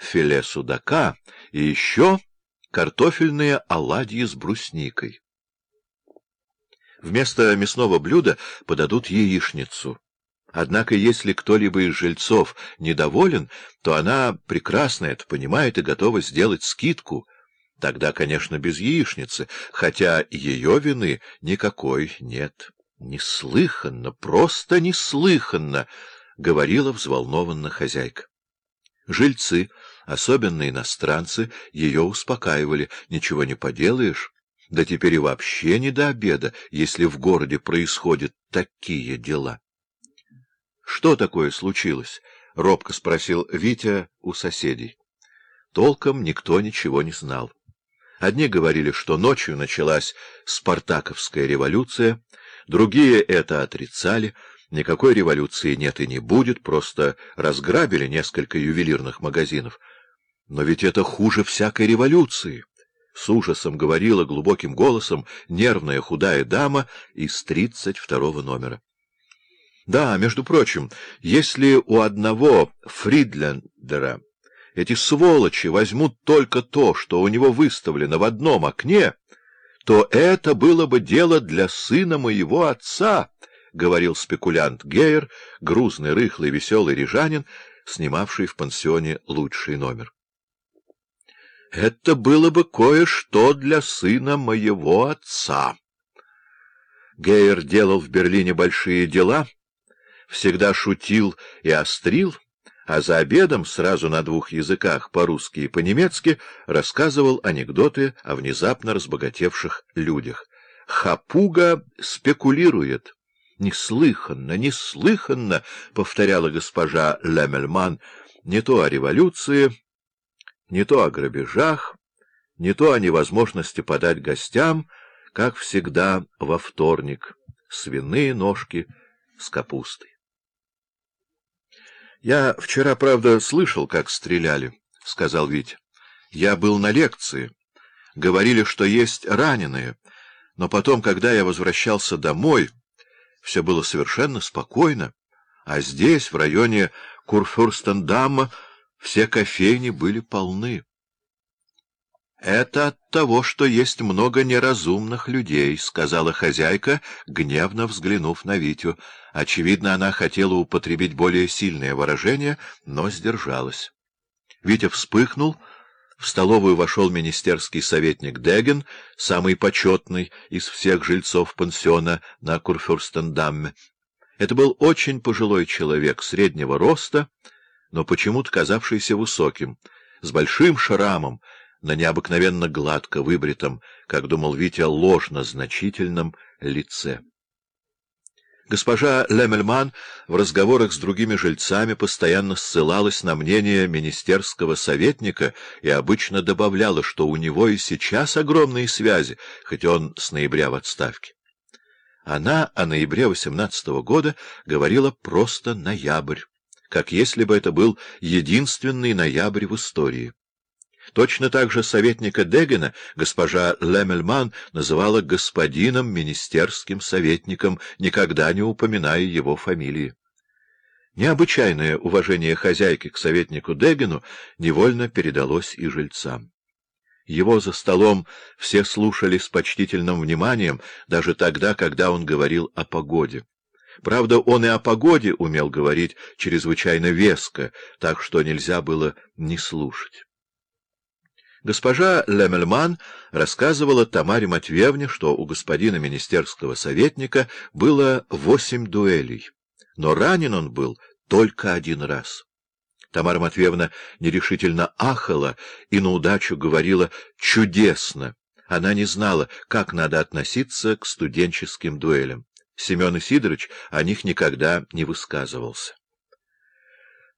филе судака и еще картофельные оладьи с брусникой. Вместо мясного блюда подадут яичницу. Однако, если кто-либо из жильцов недоволен, то она прекрасно это понимает и готова сделать скидку. Тогда, конечно, без яичницы, хотя ее вины никакой нет. Неслыханно, просто неслыханно, — говорила взволнованно хозяйка. Жильцы, особенно иностранцы, ее успокаивали. Ничего не поделаешь. Да теперь и вообще не до обеда, если в городе происходят такие дела. — Что такое случилось? — робко спросил Витя у соседей. Толком никто ничего не знал. Одни говорили, что ночью началась Спартаковская революция, другие это отрицали, никакой революции нет и не будет, просто разграбили несколько ювелирных магазинов. Но ведь это хуже всякой революции. С ужасом говорила глубоким голосом нервная худая дама из тридцать второго номера. Да, между прочим, если у одного Фридлендера эти сволочи возьмут только то, что у него выставлено в одном окне, то это было бы дело для сына моего отца, — говорил спекулянт Гейер, грузный, рыхлый, веселый рижанин, снимавший в пансионе лучший номер. Это было бы кое-что для сына моего отца. Гейер делал в Берлине большие дела, всегда шутил и острил, а за обедом сразу на двух языках, по-русски и по-немецки, рассказывал анекдоты о внезапно разбогатевших людях. «Хапуга спекулирует». «Неслыханно, неслыханно!» — повторяла госпожа Лемельман, — «не то о революции, не то о грабежах, не то о невозможности подать гостям, как всегда во вторник, свиные ножки с капустой. — Я вчера, правда, слышал, как стреляли, — сказал Витя. — Я был на лекции. Говорили, что есть раненые, но потом, когда я возвращался домой, все было совершенно спокойно, а здесь, в районе Курфюрстендамма, все кофейни были полны. — Это от того, что есть много неразумных людей, — сказала хозяйка, гневно взглянув на Витю. Очевидно, она хотела употребить более сильное выражение, но сдержалась. Витя вспыхнул. В столовую вошел министерский советник Деген, самый почетный из всех жильцов пансиона на Курфюрстендамме. Это был очень пожилой человек среднего роста, но почему-то казавшийся высоким, с большим шрамом, на необыкновенно гладко выбритом, как думал Витя, ложно-значительном лице. Госпожа Лемельман в разговорах с другими жильцами постоянно ссылалась на мнение министерского советника и обычно добавляла, что у него и сейчас огромные связи, хоть он с ноября в отставке. Она о ноябре 18 -го года говорила просто «ноябрь» как если бы это был единственный ноябрь в истории. Точно так же советника Дегена госпожа Лемельман называла господином министерским советником, никогда не упоминая его фамилии. Необычайное уважение хозяйки к советнику Дегену невольно передалось и жильцам. Его за столом все слушали с почтительным вниманием, даже тогда, когда он говорил о погоде. Правда, он и о погоде умел говорить чрезвычайно веско, так что нельзя было не слушать. Госпожа Лемельман рассказывала Тамаре Матвеевне, что у господина министерского советника было восемь дуэлей, но ранен он был только один раз. Тамара Матвеевна нерешительно ахала и на удачу говорила «чудесно». Она не знала, как надо относиться к студенческим дуэлям. Семен Сидорович о них никогда не высказывался.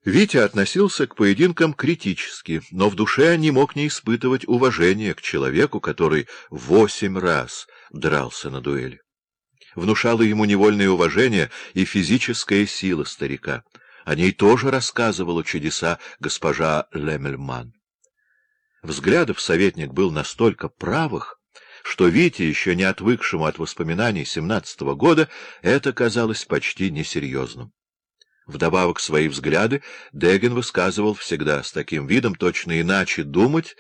Витя относился к поединкам критически, но в душе не мог не испытывать уважения к человеку, который восемь раз дрался на дуэли. Внушало ему невольное уважение и физическая сила старика. О ней тоже рассказывала чудеса госпожа Лемельман. Взглядов советник был настолько правых, что Вите, еще не отвыкшему от воспоминаний семнадцатого года, это казалось почти несерьезным. Вдобавок свои взгляды Дегин высказывал всегда с таким видом, точно иначе думать